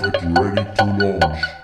Get ready to launch.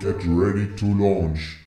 Get ready to launch.